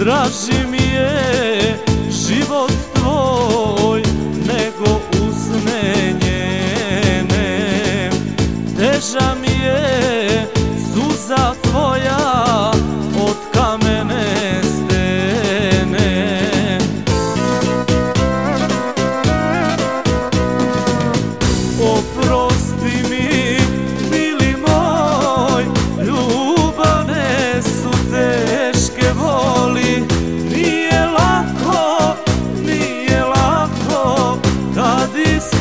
Draži mi je život tvoj nego usne njene. Teža this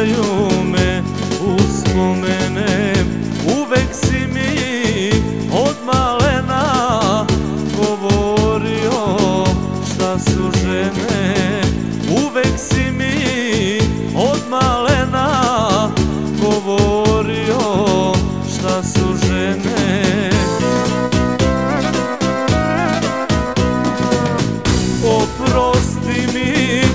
čekaju me uspomene Uvek si mi od malena govorio šta su žene. Uvek si mi od malena govorio šta su žene. Oprosti mi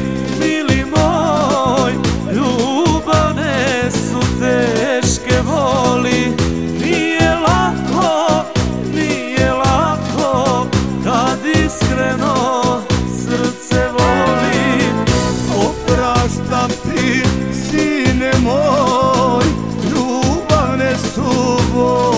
šta ti, sine moj, ljubavne suboj.